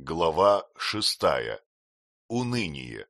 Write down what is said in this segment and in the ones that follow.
Глава шестая. Уныние.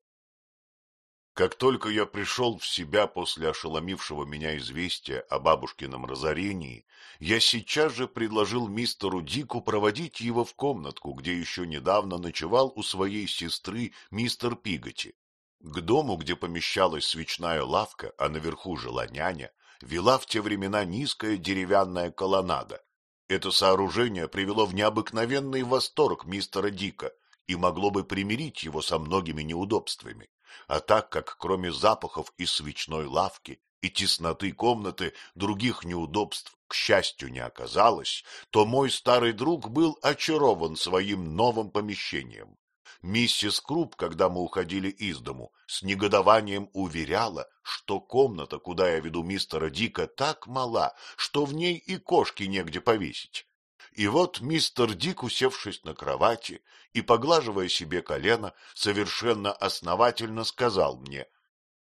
Как только я пришел в себя после ошеломившего меня известия о бабушкином разорении, я сейчас же предложил мистеру Дику проводить его в комнатку, где еще недавно ночевал у своей сестры мистер Пиготи. К дому, где помещалась свечная лавка, а наверху жила няня, вела в те времена низкая деревянная колоннада, это сооружение привело в необыкновенный восторг мистера Дика и могло бы примирить его со многими неудобствами. А так как кроме запахов из свечной лавки и тесноты комнаты других неудобств, к счастью, не оказалось, то мой старый друг был очарован своим новым помещением. Миссис Круп, когда мы уходили из дому, с негодованием уверяла, что комната, куда я веду мистера Дика, так мала, что в ней и кошки негде повесить. И вот мистер Дик, усевшись на кровати и поглаживая себе колено, совершенно основательно сказал мне,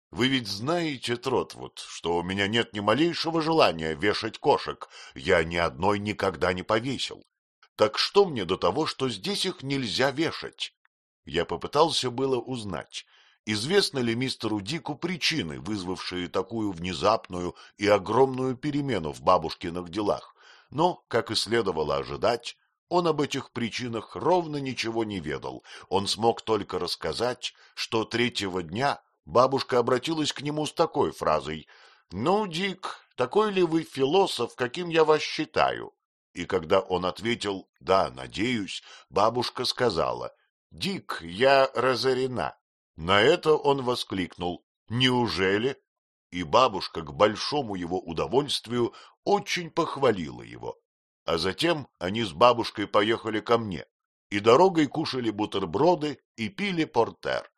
«Вы ведь знаете, Тротвуд, что у меня нет ни малейшего желания вешать кошек, я ни одной никогда не повесил. Так что мне до того, что здесь их нельзя вешать?» Я попытался было узнать, известны ли мистеру Дику причины, вызвавшие такую внезапную и огромную перемену в бабушкиных делах, но, как и следовало ожидать, он об этих причинах ровно ничего не ведал. Он смог только рассказать, что третьего дня бабушка обратилась к нему с такой фразой «Ну, Дик, такой ли вы философ, каким я вас считаю?» И когда он ответил «Да, надеюсь», бабушка сказала — Дик, я разорена. На это он воскликнул. Неужели? И бабушка, к большому его удовольствию, очень похвалила его. А затем они с бабушкой поехали ко мне, и дорогой кушали бутерброды и пили портер.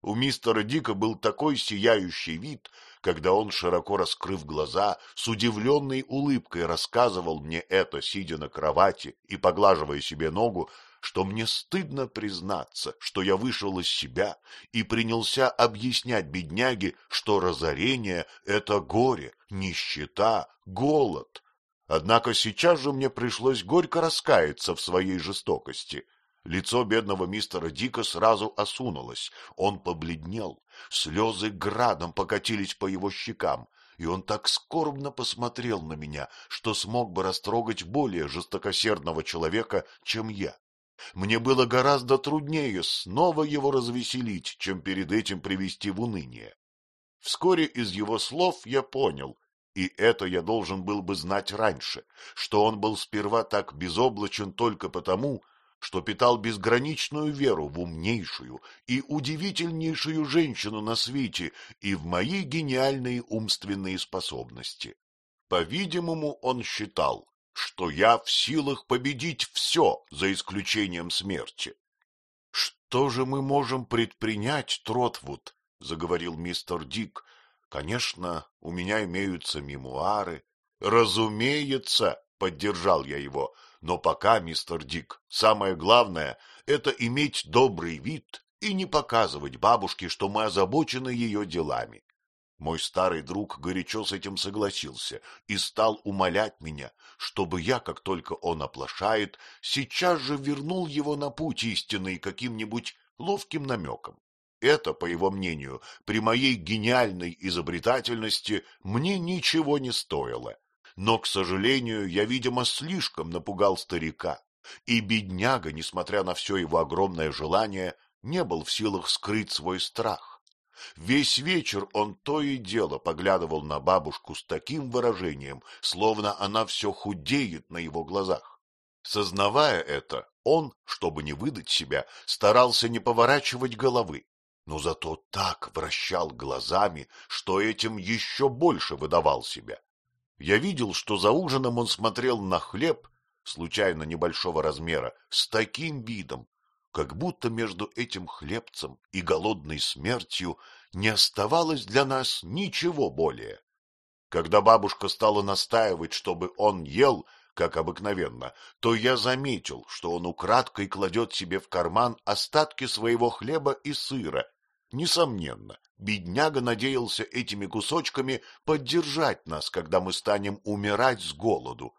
У мистера Дика был такой сияющий вид, когда он, широко раскрыв глаза, с удивленной улыбкой рассказывал мне это, сидя на кровати и поглаживая себе ногу, что мне стыдно признаться, что я вышел из себя и принялся объяснять бедняге, что разорение — это горе, нищета, голод. Однако сейчас же мне пришлось горько раскаяться в своей жестокости. Лицо бедного мистера Дика сразу осунулось, он побледнел, слезы градом покатились по его щекам, и он так скорбно посмотрел на меня, что смог бы растрогать более жестокосердного человека, чем я. Мне было гораздо труднее снова его развеселить, чем перед этим привести в уныние. Вскоре из его слов я понял, и это я должен был бы знать раньше, что он был сперва так безоблачен только потому, что питал безграничную веру в умнейшую и удивительнейшую женщину на свете и в мои гениальные умственные способности. По-видимому, он считал, что я в силах победить все, за исключением смерти. — Что же мы можем предпринять, Тротвуд? — заговорил мистер Дик. — Конечно, у меня имеются мемуары. — Разумеется, — поддержал я его, — но пока, мистер Дик, самое главное — это иметь добрый вид и не показывать бабушке, что мы озабочены ее делами. Мой старый друг горячо с этим согласился и стал умолять меня, чтобы я, как только он оплошает, сейчас же вернул его на путь истинный каким-нибудь ловким намеком. Это, по его мнению, при моей гениальной изобретательности мне ничего не стоило. Но, к сожалению, я, видимо, слишком напугал старика, и бедняга, несмотря на все его огромное желание, не был в силах скрыть свой страх. Весь вечер он то и дело поглядывал на бабушку с таким выражением, словно она все худеет на его глазах. Сознавая это, он, чтобы не выдать себя, старался не поворачивать головы, но зато так вращал глазами, что этим еще больше выдавал себя. Я видел, что за ужином он смотрел на хлеб, случайно небольшого размера, с таким видом, как будто между этим хлебцем и голодной смертью не оставалось для нас ничего более. Когда бабушка стала настаивать, чтобы он ел, как обыкновенно, то я заметил, что он украдкой кладет себе в карман остатки своего хлеба и сыра. Несомненно, бедняга надеялся этими кусочками поддержать нас, когда мы станем умирать с голоду.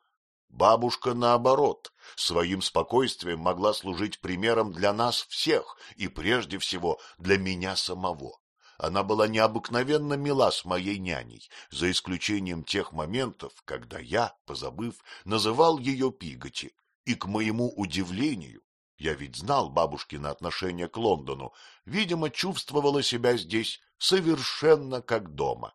Бабушка, наоборот, своим спокойствием могла служить примером для нас всех и прежде всего для меня самого. Она была необыкновенно мила с моей няней, за исключением тех моментов, когда я, позабыв, называл ее Пиготи, и, к моему удивлению, я ведь знал бабушкино отношение к Лондону, видимо, чувствовала себя здесь совершенно как дома.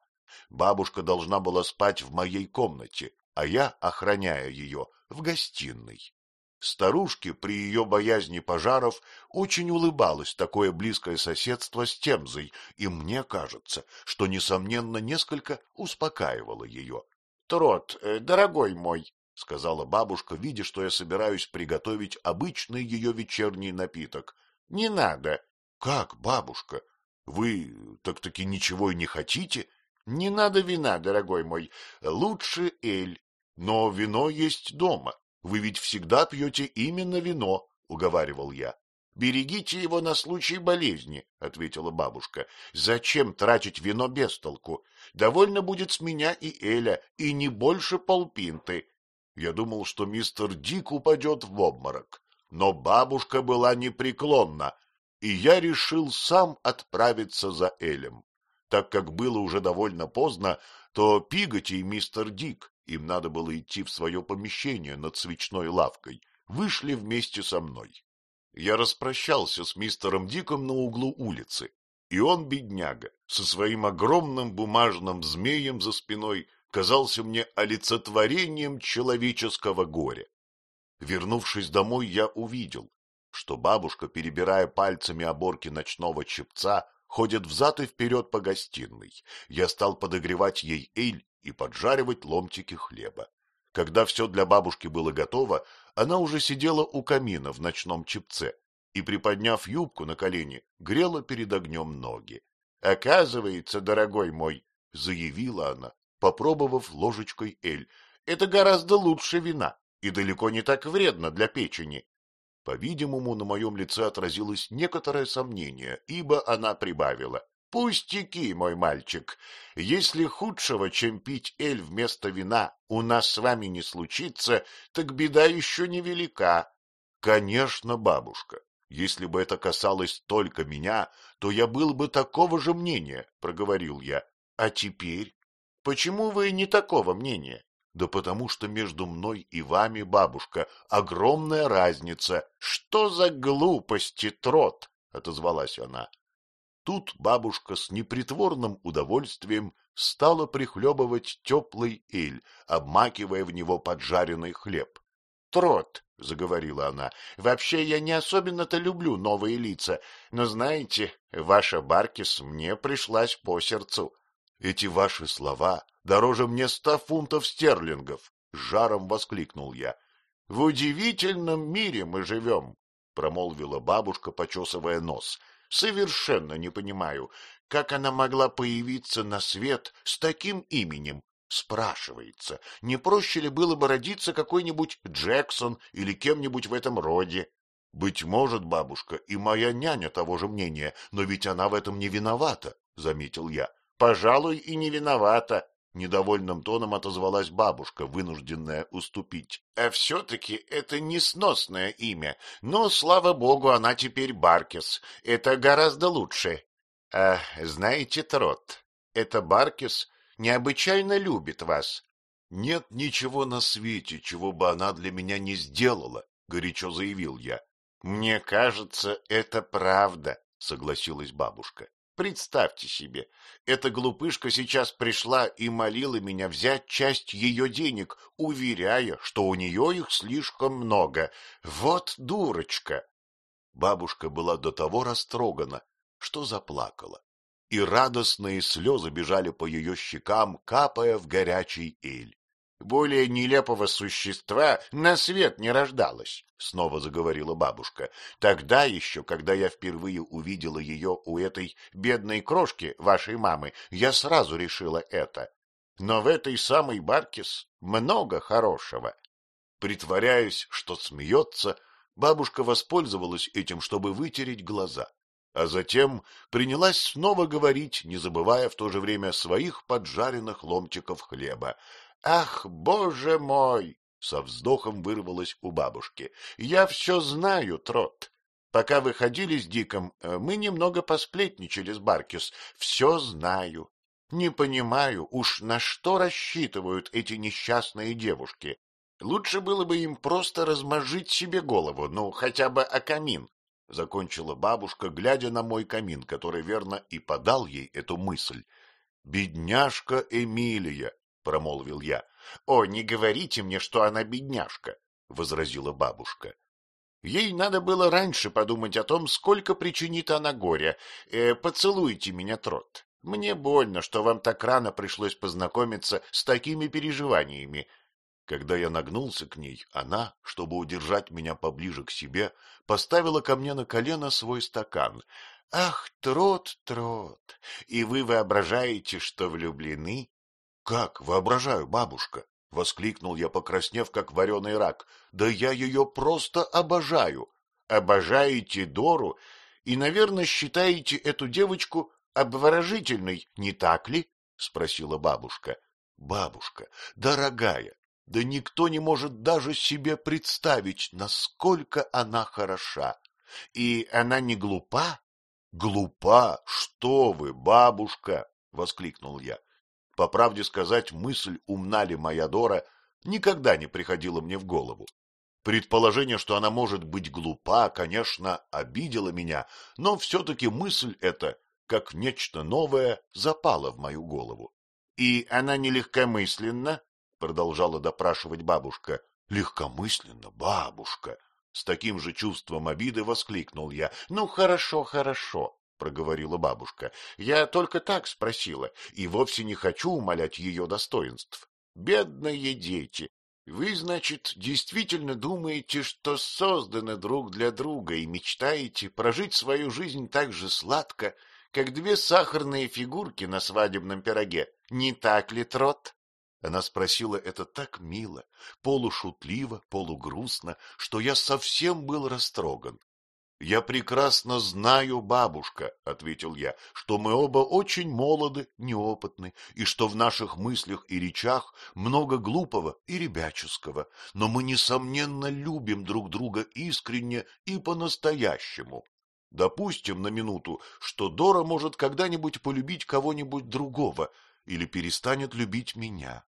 Бабушка должна была спать в моей комнате, а я, охраняя ее, в гостиной. Старушке при ее боязни пожаров очень улыбалось такое близкое соседство с Темзой, и мне кажется, что, несомненно, несколько успокаивало ее. — Трот, э, дорогой мой, — сказала бабушка, видя, что я собираюсь приготовить обычный ее вечерний напиток. — Не надо. — Как, бабушка? Вы так-таки ничего и не хотите? — Не надо вина, дорогой мой. Лучше эль. Но вино есть дома. Вы ведь всегда пьете именно вино, — уговаривал я. — Берегите его на случай болезни, — ответила бабушка. — Зачем тратить вино без толку? Довольно будет с меня и Эля, и не больше полпинты. Я думал, что мистер Дик упадет в обморок, но бабушка была непреклонна, и я решил сам отправиться за Элем. Так как было уже довольно поздно, то Пиготи и мистер Дик им надо было идти в свое помещение над свечной лавкой, вышли вместе со мной. Я распрощался с мистером Диком на углу улицы, и он, бедняга, со своим огромным бумажным змеем за спиной, казался мне олицетворением человеческого горя. Вернувшись домой, я увидел, что бабушка, перебирая пальцами оборки ночного чепца, ходит взад и вперед по гостиной. Я стал подогревать ей эль и поджаривать ломтики хлеба. Когда все для бабушки было готово, она уже сидела у камина в ночном чепце и, приподняв юбку на колени, грела перед огнем ноги. — Оказывается, дорогой мой, — заявила она, попробовав ложечкой эль, — это гораздо лучше вина и далеко не так вредно для печени. По-видимому, на моем лице отразилось некоторое сомнение, ибо она прибавила. Пустяки, мой мальчик. Если худшего, чем пить эль вместо вина, у нас с вами не случится, так беда еще не велика. Конечно, бабушка, если бы это касалось только меня, то я был бы такого же мнения, — проговорил я. А теперь? Почему вы не такого мнения? Да потому что между мной и вами, бабушка, огромная разница. Что за глупости, трот? — отозвалась она. Тут бабушка с непритворным удовольствием стала прихлебывать теплый эль, обмакивая в него поджаренный хлеб. — Трот, — заговорила она, — вообще я не особенно-то люблю новые лица, но, знаете, ваша Баркис мне пришлась по сердцу. Эти ваши слова дороже мне ста фунтов стерлингов, — жаром воскликнул я. — В удивительном мире мы живем, — промолвила бабушка, почесывая нос. Совершенно не понимаю, как она могла появиться на свет с таким именем. Спрашивается, не проще ли было бы родиться какой-нибудь Джексон или кем-нибудь в этом роде? Быть может, бабушка, и моя няня того же мнения, но ведь она в этом не виновата, — заметил я. — Пожалуй, и не виновата, Недовольным тоном отозвалась бабушка, вынужденная уступить. А все-таки это несносное имя, но, слава богу, она теперь Баркис. Это гораздо лучше. А знаете, Трот, эта Баркис необычайно любит вас. Нет ничего на свете, чего бы она для меня не сделала, горячо заявил я. Мне кажется, это правда, согласилась бабушка. Представьте себе, эта глупышка сейчас пришла и молила меня взять часть ее денег, уверяя, что у нее их слишком много. Вот дурочка! Бабушка была до того растрогана, что заплакала, и радостные слезы бежали по ее щекам, капая в горячий эль. Более нелепого существа на свет не рождалось, — снова заговорила бабушка. Тогда еще, когда я впервые увидела ее у этой бедной крошки, вашей мамы, я сразу решила это. Но в этой самой Баркис много хорошего. Притворяясь, что смеется, бабушка воспользовалась этим, чтобы вытереть глаза, а затем принялась снова говорить, не забывая в то же время своих поджаренных ломтиков хлеба. Ах, боже мой! Со вздохом вырвалось у бабушки. — Я все знаю, Трот. Пока вы ходили с Диком, э, мы немного посплетничали с Баркис. Все знаю. Не понимаю, уж на что рассчитывают эти несчастные девушки. Лучше было бы им просто размозжить себе голову, ну, хотя бы о камин. Закончила бабушка, глядя на мой камин, который верно и подал ей эту мысль. «Бедняжка Эмилия!» — промолвил я. «О, не говорите мне, что она бедняжка!» — возразила бабушка. Ей надо было раньше подумать о том, сколько причинит она горя. Э, поцелуйте меня, Трот. Мне больно, что вам так рано пришлось познакомиться с такими переживаниями. Когда я нагнулся к ней, она, чтобы удержать меня поближе к себе, поставила ко мне на колено свой стакан. — Ах, Трот, Трот, и вы воображаете, что влюблены? — Как воображаю, бабушка? — воскликнул я, покраснев, как вареный рак. — Да я ее просто обожаю. — Обожаете Дору и, наверное, считаете эту девочку обворожительной, не так ли? — спросила бабушка. — Бабушка, дорогая, да никто не может даже себе представить, насколько она хороша. И она не глупа? — Глупа? Что вы, бабушка! — воскликнул я. По правде сказать, мысль, умна ли моя Дора, никогда не приходила мне в голову. Предположение, что она может быть глупа, конечно, обидело меня, но все-таки мысль эта, как нечто новое, запала в мою голову. — И она не легкомысленна? — продолжала допрашивать бабушка. — Легкомысленно, бабушка! С таким же чувством обиды воскликнул я. — Ну, хорошо, хорошо, — проговорила бабушка. — Я только так спросила, и вовсе не хочу умолять ее достоинств. Бедные дети! Вы, значит, действительно думаете, что созданы друг для друга и мечтаете прожить свою жизнь так же сладко, как две сахарные фигурки на свадебном пироге. Не так ли, Трот? Она спросила это так мило, полушутливо, полугрустно, что я совсем был растроган. — Я прекрасно знаю, бабушка, — ответил я, — что мы оба очень молоды, неопытны, и что в наших мыслях и речах много глупого и ребяческого, но мы, несомненно, любим друг друга искренне и по-настоящему. Допустим на минуту, что Дора может когда-нибудь полюбить кого-нибудь другого или перестанет любить меня.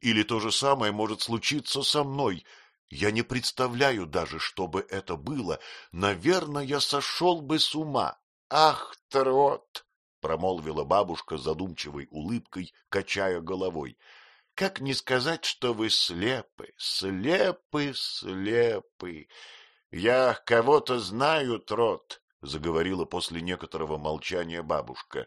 Или то же самое может случиться со мной. Я не представляю даже, что бы это было. Наверное, я сошел бы с ума. Ах, Трот! — промолвила бабушка задумчивой улыбкой, качая головой. — Как не сказать, что вы слепы, слепы, слепы? Я кого-то знаю, Трот, — заговорила после некоторого молчания бабушка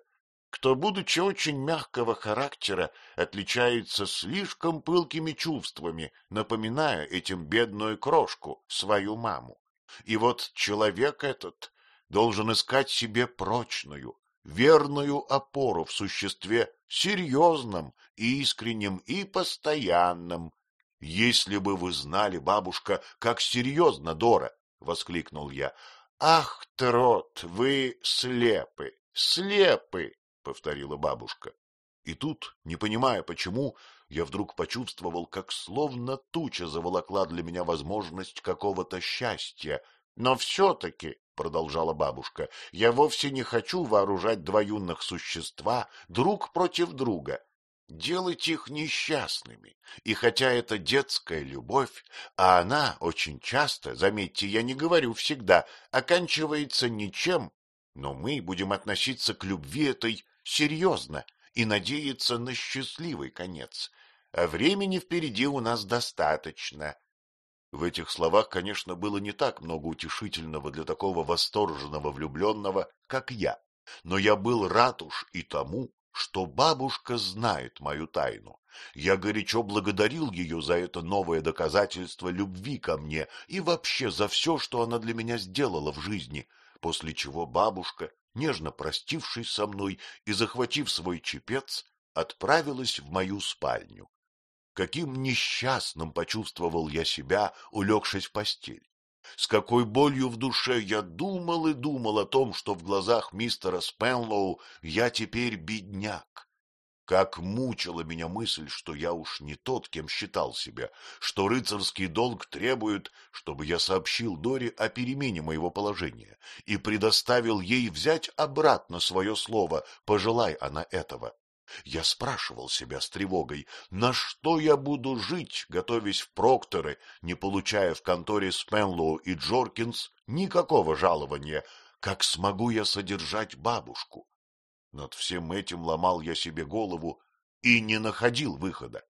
кто, будучи очень мягкого характера, отличается слишком пылкими чувствами, напоминая этим бедную крошку, свою маму. И вот человек этот должен искать себе прочную, верную опору в существе серьезном, искреннем и постоянном. — Если бы вы знали, бабушка, как серьезно, Дора! — воскликнул я. — Ах, Трот, вы слепы, слепы! Повторила бабушка. И тут, не понимая почему, я вдруг почувствовал, как словно туча заволокла для меня возможность какого-то счастья. Но все-таки, — продолжала бабушка, — я вовсе не хочу вооружать два юных существа друг против друга, делать их несчастными. И хотя это детская любовь, а она очень часто, заметьте, я не говорю всегда, оканчивается ничем, но мы будем относиться к любви этой серьезно и надеяться на счастливый конец. А времени впереди у нас достаточно. В этих словах, конечно, было не так много утешительного для такого восторженного влюбленного, как я, но я был рад уж и тому, что бабушка знает мою тайну. Я горячо благодарил ее за это новое доказательство любви ко мне и вообще за все, что она для меня сделала в жизни, после чего бабушка нежно простившись со мной и захватив свой чепец, отправилась в мою спальню. Каким несчастным почувствовал я себя, улегшись в постель. С какой болью в душе я думал и думал о том, что в глазах мистера Спенлоу я теперь бедняк. Как мучила меня мысль, что я уж не тот, кем считал себя, что рыцарский долг требует, чтобы я сообщил Доре о перемене моего положения и предоставил ей взять обратно свое слово, пожелай она этого. Я спрашивал себя с тревогой, на что я буду жить, готовясь в Прокторы, не получая в конторе Спенлоу и Джоркинс никакого жалования, как смогу я содержать бабушку? Над всем этим ломал я себе голову и не находил выхода.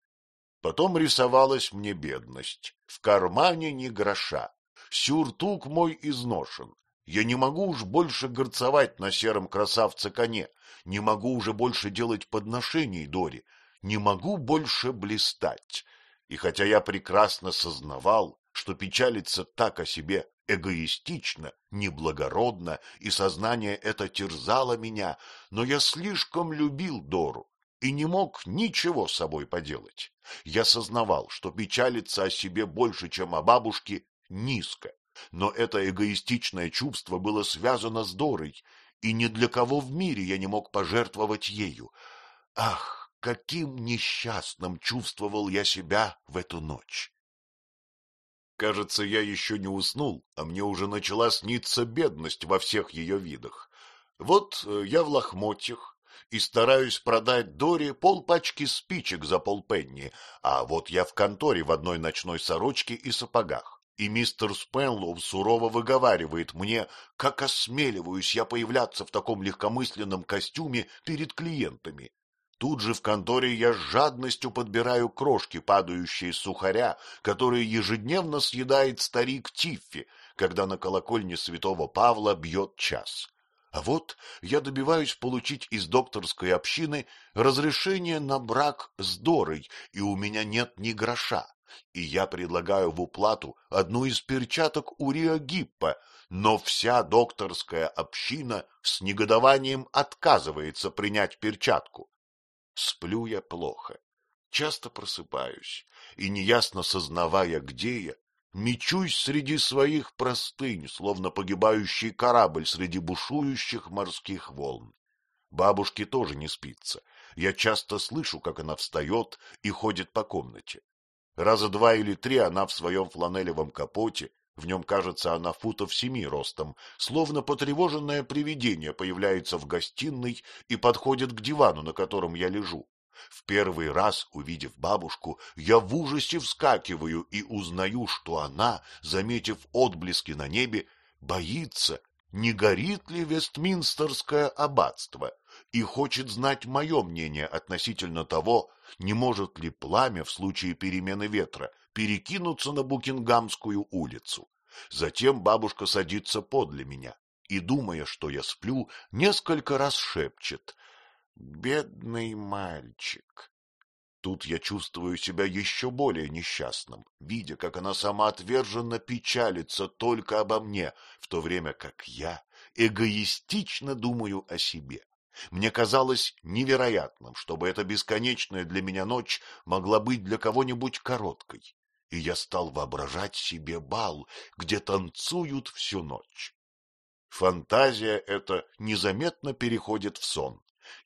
Потом рисовалась мне бедность. В кармане ни гроша. Сюртук мой изношен. Я не могу уж больше горцевать на сером красавце коне. Не могу уже больше делать подношений Доре. Не могу больше блистать. И хотя я прекрасно сознавал, что печалиться так о себе эгоистично, неблагородно, и сознание это терзало меня, но я слишком любил Дору и не мог ничего с собой поделать. Я сознавал, что печалиться о себе больше, чем о бабушке, низко, но это эгоистичное чувство было связано с Дорой, и ни для кого в мире я не мог пожертвовать ею. Ах, каким несчастным чувствовал я себя в эту ночь! Кажется, я еще не уснул, а мне уже начала сниться бедность во всех ее видах. Вот э, я в лохмотьях и стараюсь продать Доре полпачки спичек за полпенни, а вот я в конторе в одной ночной сорочке и сапогах. И мистер Спенлоу сурово выговаривает мне, как осмеливаюсь я появляться в таком легкомысленном костюме перед клиентами. Тут же в конторе я с жадностью подбираю крошки, падающие с сухаря, которые ежедневно съедает старик Тиффи, когда на колокольне святого Павла бьет час. А вот я добиваюсь получить из докторской общины разрешение на брак с Дорой, и у меня нет ни гроша. И я предлагаю в уплату одну из перчаток Урия Гиппа, но вся докторская община с негодованием отказывается принять перчатку. Сплю я плохо, часто просыпаюсь, и, неясно сознавая, где я, мечусь среди своих простынь, словно погибающий корабль среди бушующих морских волн. Бабушке тоже не спится. Я часто слышу, как она встает и ходит по комнате. Раза два или три она в своем фланелевом капоте, в нем, кажется, она футов семи ростом, словно потревоженное привидение появляется в гостиной и подходит к дивану, на котором я лежу. В первый раз, увидев бабушку, я в ужасе вскакиваю и узнаю, что она, заметив отблески на небе, боится, не горит ли Вестминстерское аббатство, и хочет знать мое мнение относительно того, не может ли пламя в случае перемены ветра перекинуться на Букингамскую улицу. Затем бабушка садится подле меня и, думая, что я сплю, несколько раз шепчет «Бедный мальчик». Тут я чувствую себя еще более несчастным, видя, как она самоотверженно печалится только обо мне, в то время как я эгоистично думаю о себе. Мне казалось невероятным, чтобы эта бесконечная для меня ночь могла быть для кого-нибудь короткой, и я стал воображать себе бал, где танцуют всю ночь. Фантазия эта незаметно переходит в сон,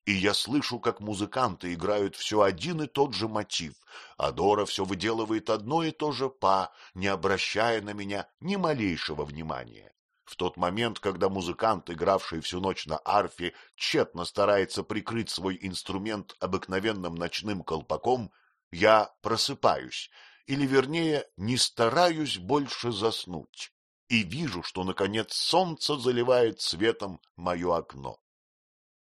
и я слышу, как музыканты играют все один и тот же мотив, а Дора все выделывает одно и то же па, не обращая на меня ни малейшего внимания. В тот момент, когда музыкант, игравший всю ночь на арфе, тщетно старается прикрыть свой инструмент обыкновенным ночным колпаком, я просыпаюсь, или, вернее, не стараюсь больше заснуть, и вижу, что, наконец, солнце заливает светом мое окно.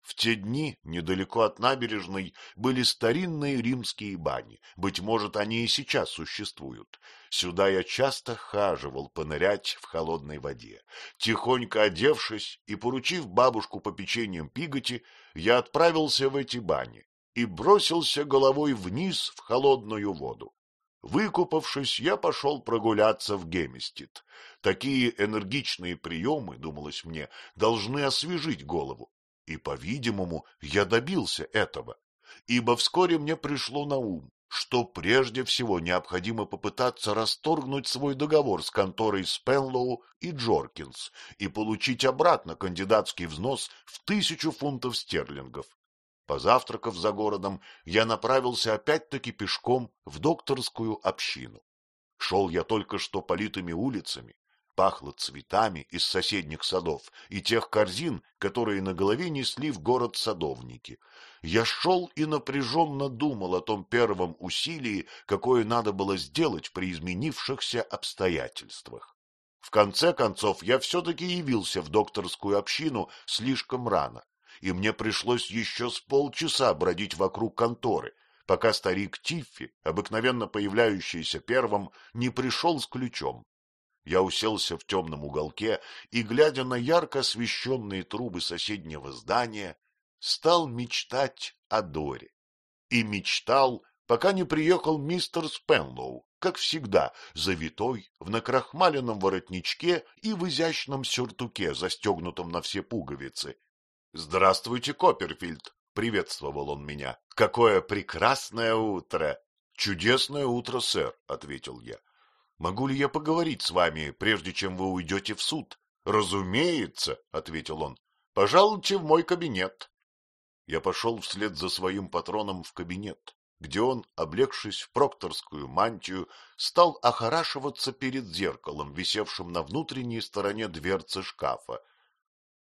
В те дни недалеко от набережной были старинные римские бани. Быть может, они и сейчас существуют. Сюда я часто хаживал понырять в холодной воде. Тихонько одевшись и поручив бабушку по печеньям пиготи, я отправился в эти бани и бросился головой вниз в холодную воду. Выкупавшись, я пошел прогуляться в Геместит. Такие энергичные приемы, думалось мне, должны освежить голову. И, по-видимому, я добился этого, ибо вскоре мне пришло на ум, что прежде всего необходимо попытаться расторгнуть свой договор с конторой Спенлоу и Джоркинс и получить обратно кандидатский взнос в тысячу фунтов стерлингов. Позавтракав за городом, я направился опять-таки пешком в докторскую общину. Шел я только что политыми улицами, пахло цветами из соседних садов и тех корзин, которые на голове несли в город садовники. Я шел и напряженно думал о том первом усилии, какое надо было сделать при изменившихся обстоятельствах. В конце концов, я все-таки явился в докторскую общину слишком рано, и мне пришлось еще с полчаса бродить вокруг конторы, пока старик Тиффи, обыкновенно появляющийся первым, не пришел с ключом. Я уселся в темном уголке и, глядя на ярко освещенные трубы соседнего здания, стал мечтать о Доре. И мечтал, пока не приехал мистер Спенлоу, как всегда, завитой, в накрахмаленном воротничке и в изящном сюртуке, застегнутом на все пуговицы. — Здравствуйте, Копперфильд! — приветствовал он меня. — Какое прекрасное утро! — Чудесное утро, сэр, — ответил я. — Могу ли я поговорить с вами, прежде чем вы уйдете в суд? — Разумеется, — ответил он. — Пожалуйте в мой кабинет. Я пошел вслед за своим патроном в кабинет где он, облегшись в прокторскую мантию, стал охорашиваться перед зеркалом, висевшим на внутренней стороне дверцы шкафа. —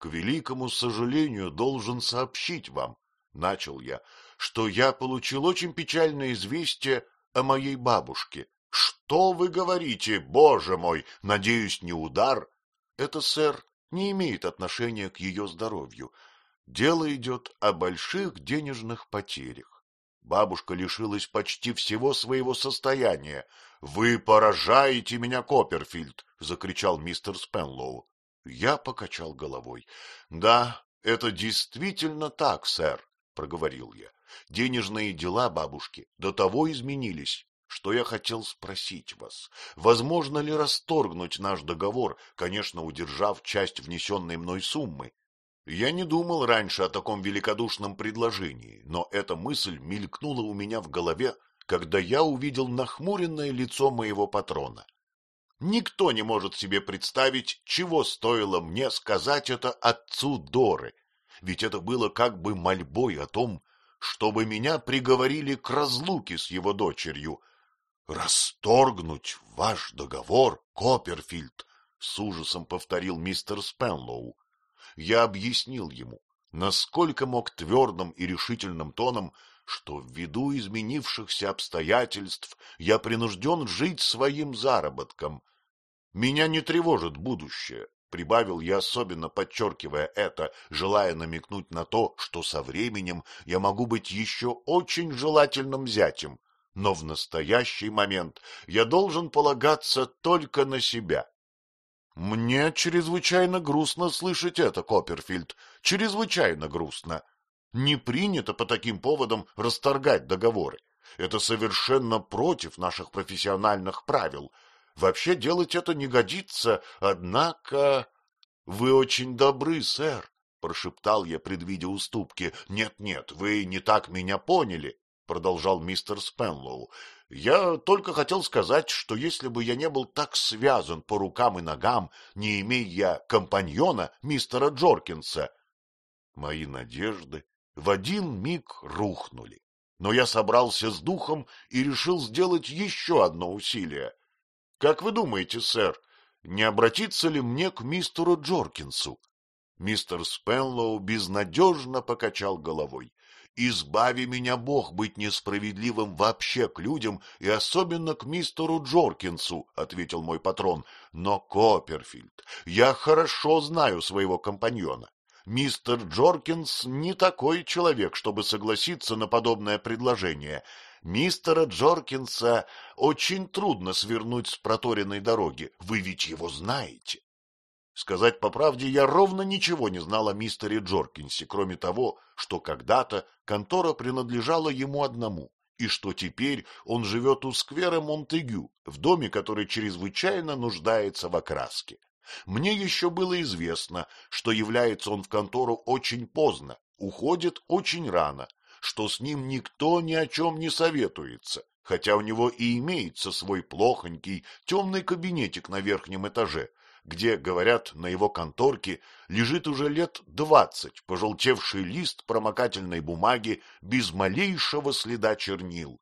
К великому сожалению, должен сообщить вам, — начал я, — что я получил очень печальное известие о моей бабушке. — Что вы говорите, боже мой, надеюсь, не удар? Это, сэр, не имеет отношения к ее здоровью. Дело идет о больших денежных потерях. Бабушка лишилась почти всего своего состояния. — Вы поражаете меня, Копперфильд! — закричал мистер Спенлоу. Я покачал головой. — Да, это действительно так, сэр, — проговорил я. Денежные дела бабушки до того изменились, что я хотел спросить вас. Возможно ли расторгнуть наш договор, конечно, удержав часть внесенной мной суммы? Я не думал раньше о таком великодушном предложении, но эта мысль мелькнула у меня в голове, когда я увидел нахмуренное лицо моего патрона. Никто не может себе представить, чего стоило мне сказать это отцу Доры, ведь это было как бы мольбой о том, чтобы меня приговорили к разлуке с его дочерью. «Расторгнуть ваш договор, Копперфильд!» — с ужасом повторил мистер Спенлоу я объяснил ему, насколько мог твердым и решительным тоном, что ввиду изменившихся обстоятельств я принужден жить своим заработком. Меня не тревожит будущее, прибавил я, особенно подчеркивая это, желая намекнуть на то, что со временем я могу быть еще очень желательным зятем, но в настоящий момент я должен полагаться только на себя. — Мне чрезвычайно грустно слышать это, Копперфильд, чрезвычайно грустно. Не принято по таким поводам расторгать договоры. Это совершенно против наших профессиональных правил. Вообще делать это не годится, однако... — Вы очень добры, сэр, — прошептал я, предвидя уступки. «Нет, — Нет-нет, вы не так меня поняли, — продолжал мистер Спенлоу. Я только хотел сказать, что если бы я не был так связан по рукам и ногам, не имея я компаньона мистера Джоркинса, мои надежды в один миг рухнули. Но я собрался с духом и решил сделать еще одно усилие. Как вы думаете, сэр, не обратиться ли мне к мистеру Джоркинсу? Мистер Спенлоу безнадежно покачал головой. Избави меня, Бог, быть несправедливым вообще к людям и особенно к мистеру Джоркинсу, — ответил мой патрон. Но, Копперфильд, я хорошо знаю своего компаньона. Мистер Джоркинс не такой человек, чтобы согласиться на подобное предложение. Мистера Джоркинса очень трудно свернуть с проторенной дороги. Вы ведь его знаете. Сказать по правде, я ровно ничего не знал о мистере Джоркинсе, кроме того, что когда-то контора принадлежала ему одному, и что теперь он живет у сквера Монтегю, в доме, который чрезвычайно нуждается в окраске. Мне еще было известно, что является он в контору очень поздно, уходит очень рано, что с ним никто ни о чем не советуется, хотя у него и имеется свой плохонький темный кабинетик на верхнем этаже, где, говорят, на его конторке лежит уже лет двадцать пожелтевший лист промокательной бумаги без малейшего следа чернил.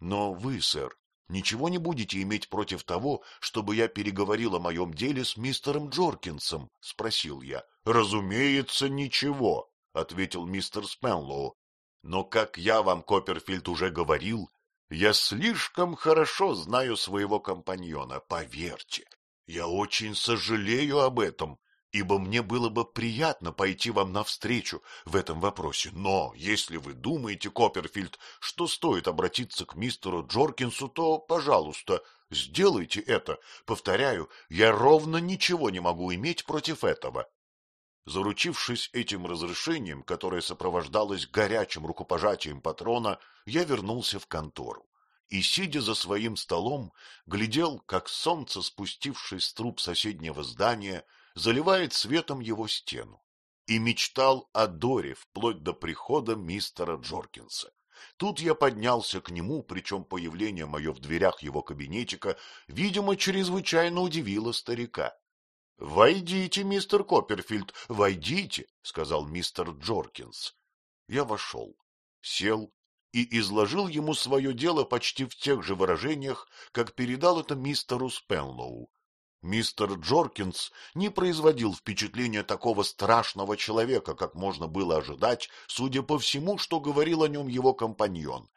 Но вы, сэр, ничего не будете иметь против того, чтобы я переговорил о моем деле с мистером Джоркинсом? — спросил я. — Разумеется, ничего, — ответил мистер Спенлоу. — Но, как я вам, Копперфильд, уже говорил, я слишком хорошо знаю своего компаньона, поверьте. Я очень сожалею об этом, ибо мне было бы приятно пойти вам навстречу в этом вопросе. Но если вы думаете, Копперфильд, что стоит обратиться к мистеру Джоркинсу, то, пожалуйста, сделайте это. Повторяю, я ровно ничего не могу иметь против этого. Заручившись этим разрешением, которое сопровождалось горячим рукопожатием патрона, я вернулся в контору и, сидя за своим столом, глядел, как солнце, спустившись с труб соседнего здания, заливает светом его стену, и мечтал о Доре вплоть до прихода мистера Джоркинса. Тут я поднялся к нему, причем появление мое в дверях его кабинетика, видимо, чрезвычайно удивило старика. — Войдите, мистер Копперфильд, войдите, — сказал мистер Джоркинс. Я вошел, сел и изложил ему свое дело почти в тех же выражениях, как передал это мистеру Спенлоу. Мистер Джоркинс не производил впечатления такого страшного человека, как можно было ожидать, судя по всему, что говорил о нем его компаньон.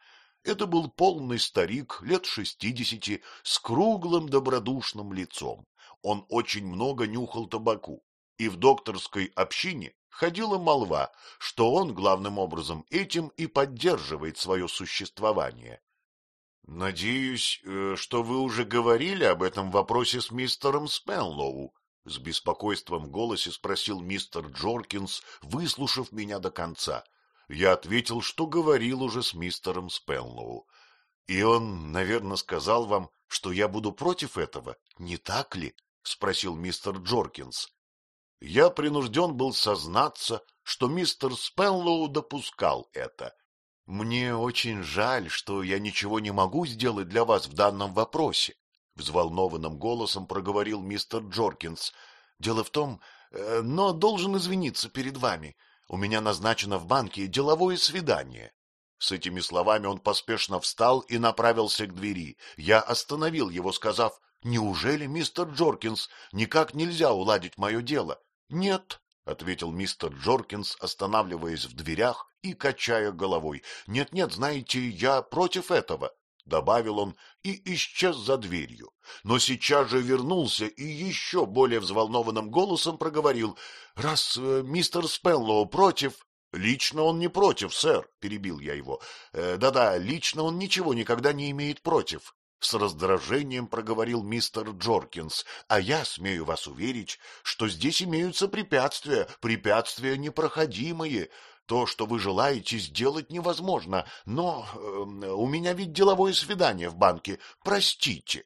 Это был полный старик, лет шестидесяти, с круглым добродушным лицом. Он очень много нюхал табаку, и в докторской общине ходила молва, что он, главным образом, этим и поддерживает свое существование. — Надеюсь, э, что вы уже говорили об этом вопросе с мистером Спенлоу? — с беспокойством в голосе спросил мистер Джоркинс, выслушав меня до конца. Я ответил, что говорил уже с мистером Спенлоу. — И он, наверное, сказал вам, что я буду против этого, не так ли? — спросил мистер Джоркинс. Я принужден был сознаться, что мистер Спенлоу допускал это, — Мне очень жаль, что я ничего не могу сделать для вас в данном вопросе, — взволнованным голосом проговорил мистер Джоркинс. — Дело в том, э, но должен извиниться перед вами. У меня назначено в банке деловое свидание. С этими словами он поспешно встал и направился к двери. Я остановил его, сказав, «Неужели, мистер Джоркинс, никак нельзя уладить мое дело?» «Нет», — ответил мистер Джоркинс, останавливаясь в дверях и качая головой. «Нет, нет, знаете, я против этого», — добавил он и исчез за дверью. Но сейчас же вернулся и еще более взволнованным голосом проговорил. «Раз э, мистер Спеллоу против...» «Лично он не против, сэр», — перебил я его. «Э, «Да-да, лично он ничего никогда не имеет против. С раздражением проговорил мистер Джоркинс, а я смею вас уверить, что здесь имеются препятствия, препятствия непроходимые. То, что вы желаете, сделать невозможно, но э, у меня ведь деловое свидание в банке, простите.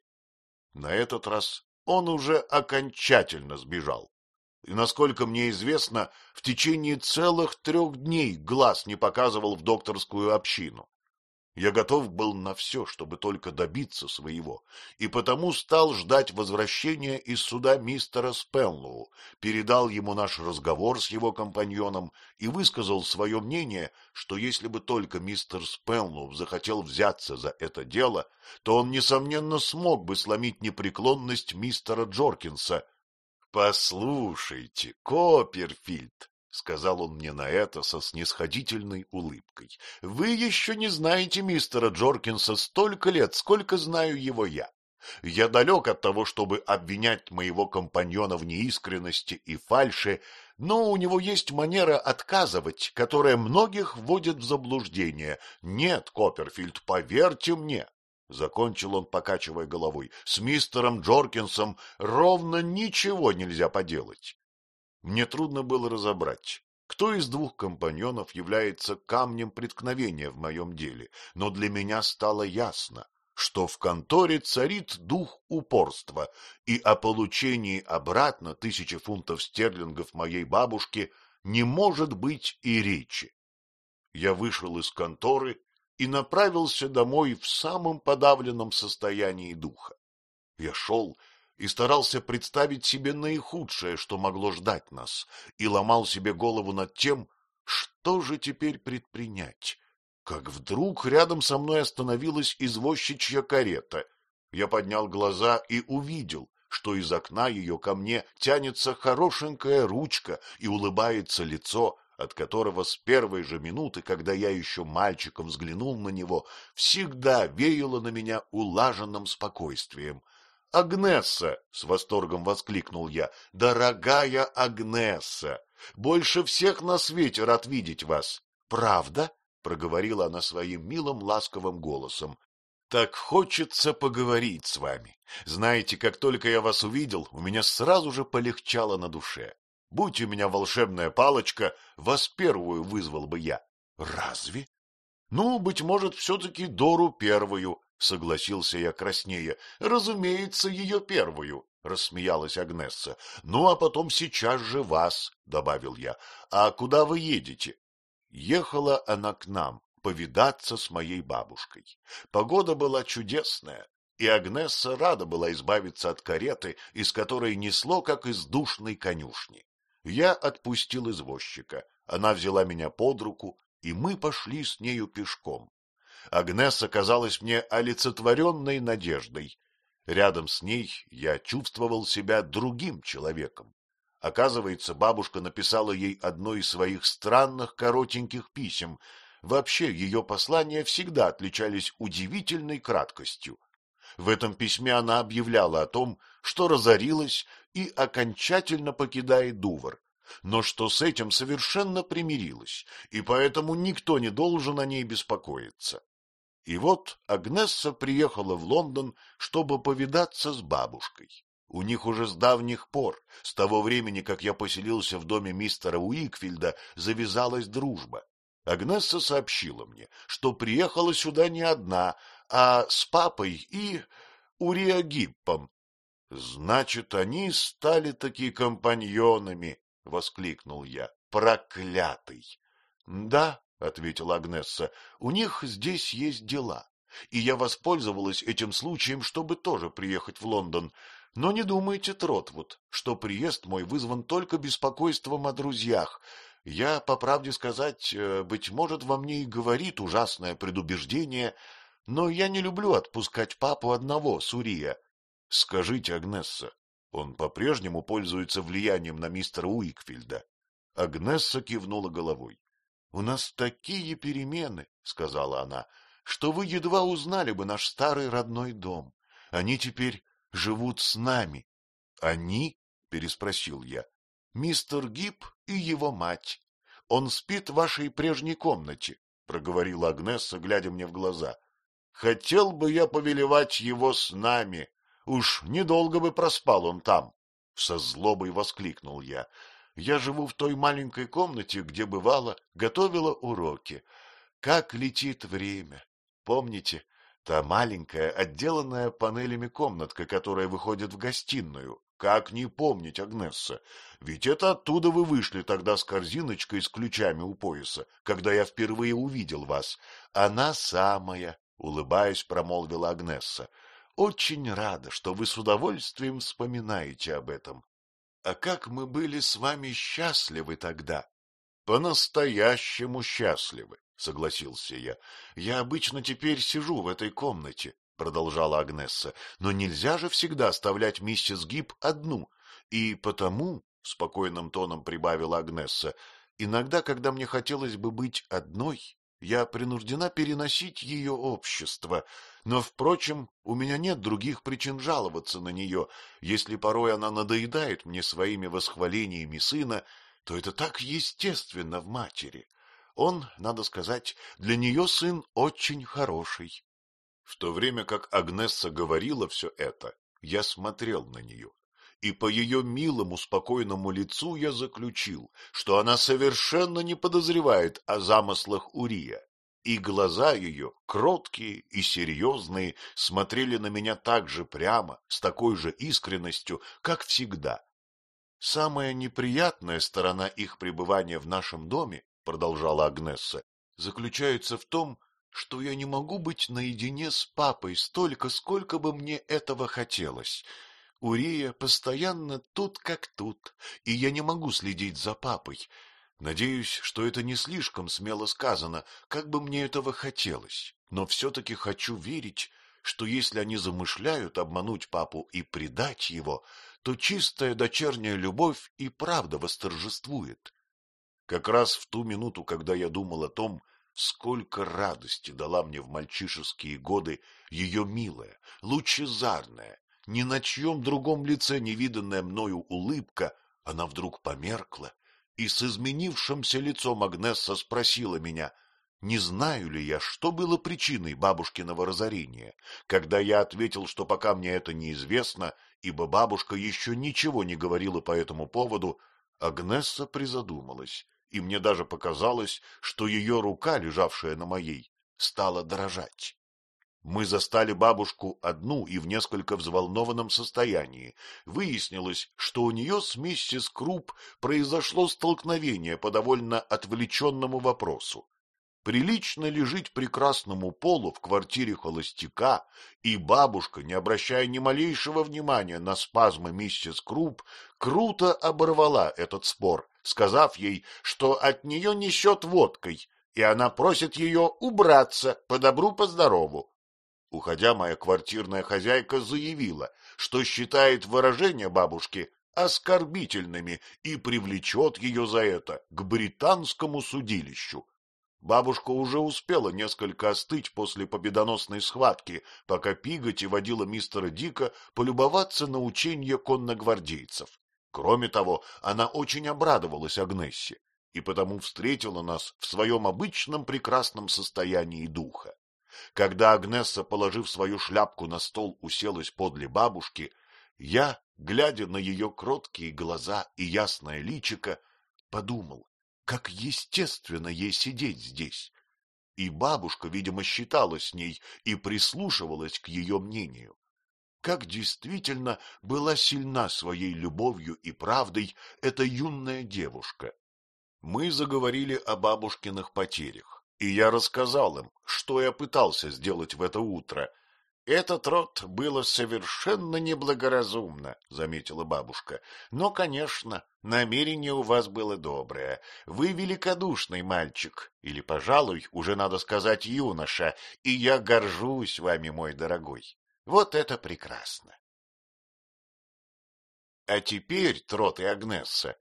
На этот раз он уже окончательно сбежал. И, насколько мне известно, в течение целых трех дней глаз не показывал в докторскую общину. Я готов был на все, чтобы только добиться своего, и потому стал ждать возвращения из суда мистера Спенлоу, передал ему наш разговор с его компаньоном и высказал свое мнение, что если бы только мистер Спенлоу захотел взяться за это дело, то он, несомненно, смог бы сломить непреклонность мистера Джоркинса. — Послушайте, Копперфильд, — сказал он мне на это со снисходительной улыбкой. — Вы еще не знаете мистера Джоркинса столько лет, сколько знаю его я. Я далек от того, чтобы обвинять моего компаньона в неискренности и фальше, но у него есть манера отказывать, которая многих вводит в заблуждение. Нет, Копперфильд, поверьте мне, — закончил он, покачивая головой, — с мистером Джоркинсом ровно ничего нельзя поделать. Мне трудно было разобрать, кто из двух компаньонов является камнем преткновения в моем деле, но для меня стало ясно, что в конторе царит дух упорства, и о получении обратно тысячи фунтов стерлингов моей бабушки не может быть и речи. Я вышел из конторы и направился домой в самом подавленном состоянии духа. Я шел и старался представить себе наихудшее, что могло ждать нас, и ломал себе голову над тем, что же теперь предпринять. Как вдруг рядом со мной остановилась извозчичья карета. Я поднял глаза и увидел, что из окна ее ко мне тянется хорошенькая ручка и улыбается лицо, от которого с первой же минуты, когда я еще мальчиком взглянул на него, всегда веяло на меня улаженным спокойствием. «Агнесса!» — с восторгом воскликнул я. «Дорогая Агнесса! Больше всех на свете рад видеть вас! Правда?» — проговорила она своим милым ласковым голосом. Так хочется поговорить с вами. Знаете, как только я вас увидел, у меня сразу же полегчало на душе. Будь у меня волшебная палочка, вас первую вызвал бы я. Разве? Ну, быть может, все-таки Дору первую, согласился я краснее. Разумеется, ее первую, рассмеялась Агнесса. Ну, а потом сейчас же вас, добавил я. А куда вы едете? Ехала она к нам, повидаться с моей бабушкой. Погода была чудесная, и Агнесса рада была избавиться от кареты, из которой несло, как из душной конюшни. Я отпустил извозчика, она взяла меня под руку, и мы пошли с нею пешком. Агнесса казалась мне олицетворенной надеждой. Рядом с ней я чувствовал себя другим человеком. Оказывается, бабушка написала ей одно из своих странных коротеньких писем, Вообще, ее послания всегда отличались удивительной краткостью. В этом письме она объявляла о том, что разорилась и окончательно покидает Дувр, но что с этим совершенно примирилась, и поэтому никто не должен о ней беспокоиться. И вот Агнесса приехала в Лондон, чтобы повидаться с бабушкой. У них уже с давних пор, с того времени, как я поселился в доме мистера Уикфилда, завязалась дружба. Агнесса сообщила мне, что приехала сюда не одна, а с папой и Уриагиппом. — Значит, они стали такие компаньонами, — воскликнул я. — Проклятый! — Да, — ответила Агнесса, — у них здесь есть дела, и я воспользовалась этим случаем, чтобы тоже приехать в Лондон. Но не думайте, Тротвуд, что приезд мой вызван только беспокойством о друзьях. Я, по правде сказать, э, быть может, во мне и говорит ужасное предубеждение, но я не люблю отпускать папу одного, Сурия. Скажите, Агнесса, он по-прежнему пользуется влиянием на мистера Уикфилда? Агнесса кивнула головой. — У нас такие перемены, — сказала она, — что вы едва узнали бы наш старый родной дом. Они теперь живут с нами. — Они? — переспросил я мистер Гиб и его мать. Он спит в вашей прежней комнате, — проговорила Агнесса, глядя мне в глаза. — Хотел бы я повелевать его с нами. Уж недолго бы проспал он там. Со злобой воскликнул я. Я живу в той маленькой комнате, где, бывало, готовила уроки. Как летит время! Помните, та маленькая, отделанная панелями комнатка, которая выходит в гостиную? Как не помнить, Агнесса? Ведь это оттуда вы вышли тогда с корзиночкой с ключами у пояса, когда я впервые увидел вас. Она самая, — улыбаясь, промолвила Агнесса. Очень рада, что вы с удовольствием вспоминаете об этом. А как мы были с вами счастливы тогда! По-настоящему счастливы, — согласился я. Я обычно теперь сижу в этой комнате, — продолжала Агнесса, — но нельзя же всегда оставлять миссис Гиб одну, и потому, — спокойным тоном прибавила Агнесса, — иногда, когда мне хотелось бы быть одной, я принуждена переносить ее общество, но, впрочем, у меня нет других причин жаловаться на нее. Если порой она надоедает мне своими восхвалениями сына, то это так естественно в матери. Он, надо сказать, для нее сын очень хороший. В то время как Агнесса говорила все это, я смотрел на нее, и по ее милому спокойному лицу я заключил, что она совершенно не подозревает о замыслах Урия, и глаза ее, кроткие и серьезные, смотрели на меня так же прямо, с такой же искренностью, как всегда. Самая неприятная сторона их пребывания в нашем доме, продолжала Агнесса, заключается в том, что я не могу быть наедине с папой столько, сколько бы мне этого хотелось. Урия постоянно тут как тут, и я не могу следить за папой. Надеюсь, что это не слишком смело сказано, как бы мне этого хотелось, но все-таки хочу верить, что если они замышляют обмануть папу и предать его, то чистая дочерняя любовь и правда восторжествует. Как раз в ту минуту, когда я думал о том, сколько радости дала мне в мальчишеские годы ее милая, лучезарная, ни на чьем другом лице не виданная мною улыбка, она вдруг померкла, и с изменившимся лицом Агнесса спросила меня, не знаю ли я, что было причиной бабушкиного разорения, когда я ответил, что пока мне это неизвестно, ибо бабушка еще ничего не говорила по этому поводу, Агнесса призадумалась, и мне даже показалось, что ее рука, лежавшая на моей, стала дрожать. Мы застали бабушку одну и в несколько взволнованном состоянии. Выяснилось, что у нее с миссис Круп произошло столкновение по довольно отвлеченному вопросу. Прилично ли жить прекрасному полу в квартире холостяка, и бабушка, не обращая ни малейшего внимания на спазмы миссис Круп, круто оборвала этот спор, сказав ей, что от нее несет водкой, и она просит ее убраться по добру, по здорову. Уходя, моя квартирная хозяйка заявила, что считает выражения бабушки оскорбительными и привлечет ее за это к британскому судилищу. Бабушка уже успела несколько остыть после победоносной схватки, пока Пиготи водила мистера Дика полюбоваться на учения конногвардейцев. Кроме того, она очень обрадовалась Агнессе и потому встретила нас в своем обычном прекрасном состоянии духа. Когда Агнесса, положив свою шляпку на стол, уселась подле бабушки, я, глядя на ее кроткие глаза и ясное личико, подумал, как естественно ей сидеть здесь. И бабушка, видимо, считала с ней и прислушивалась к ее мнению. Как действительно была сильна своей любовью и правдой эта юная девушка. Мы заговорили о бабушкиных потерях и я рассказал им, что я пытался сделать в это утро. — Этот род было совершенно неблагоразумно, — заметила бабушка. — Но, конечно, намерение у вас было доброе. Вы великодушный мальчик, или, пожалуй, уже надо сказать юноша, и я горжусь вами, мой дорогой. Вот это прекрасно. А теперь, Трот и Агнесса,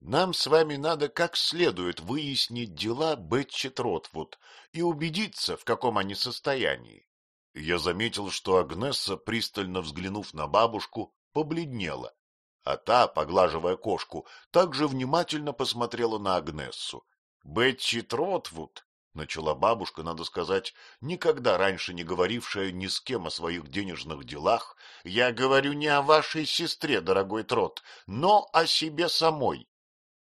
нам с вами надо как следует выяснить дела Бетчи Тротвуд и убедиться, в каком они состоянии. Я заметил, что Агнесса, пристально взглянув на бабушку, побледнела, а та, поглаживая кошку, также внимательно посмотрела на Агнессу. — Бетчи Тротвуд, — начала бабушка, надо сказать, никогда раньше не говорившая ни с кем о своих денежных делах, — я говорю не о вашей сестре, дорогой Трот, но о себе самой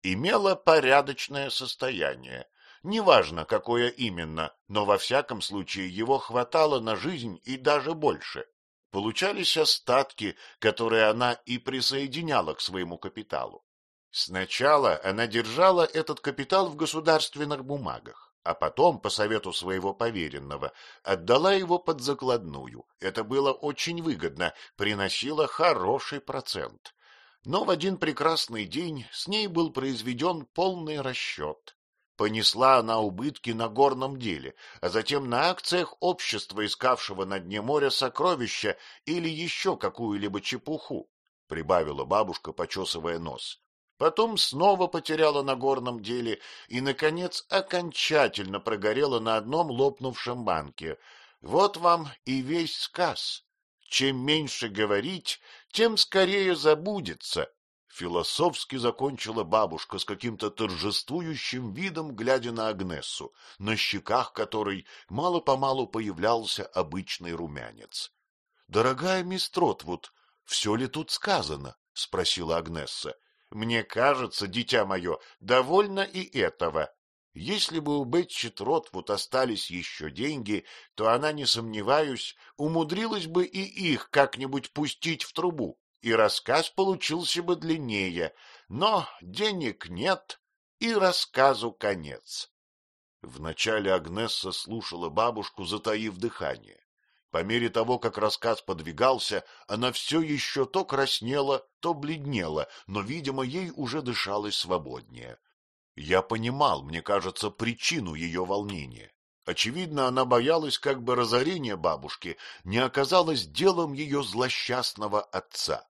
имела порядочное состояние. Неважно, какое именно, но во всяком случае его хватало на жизнь и даже больше. Получались остатки, которые она и присоединяла к своему капиталу. Сначала она держала этот капитал в государственных бумагах, а потом, по совету своего поверенного, отдала его под закладную. Это было очень выгодно, приносило хороший процент. Но в один прекрасный день с ней был произведен полный расчет. Понесла она убытки на горном деле, а затем на акциях общества, искавшего на дне моря сокровища или еще какую-либо чепуху, — прибавила бабушка, почесывая нос. Потом снова потеряла на горном деле и, наконец, окончательно прогорела на одном лопнувшем банке. Вот вам и весь сказ. Чем меньше говорить, тем скорее забудется. Философски закончила бабушка с каким-то торжествующим видом, глядя на Агнессу, на щеках которой мало-помалу появлялся обычный румянец. — Дорогая мисс Тротвуд, все ли тут сказано? — спросила Агнесса. — Мне кажется, дитя мое, довольно и этого. Если бы у Бетчи Тротвуд остались еще деньги, то она, не сомневаюсь, умудрилась бы и их как-нибудь пустить в трубу, и рассказ получился бы длиннее. Но денег нет, и рассказу конец. Вначале Агнесса слушала бабушку, затаив дыхание. По мере того, как рассказ подвигался, она все еще то краснела, то бледнела, но, видимо, ей уже дышалось свободнее. Я понимал, мне кажется, причину ее волнения. Очевидно, она боялась, как бы разорение бабушки не оказалось делом ее злосчастного отца.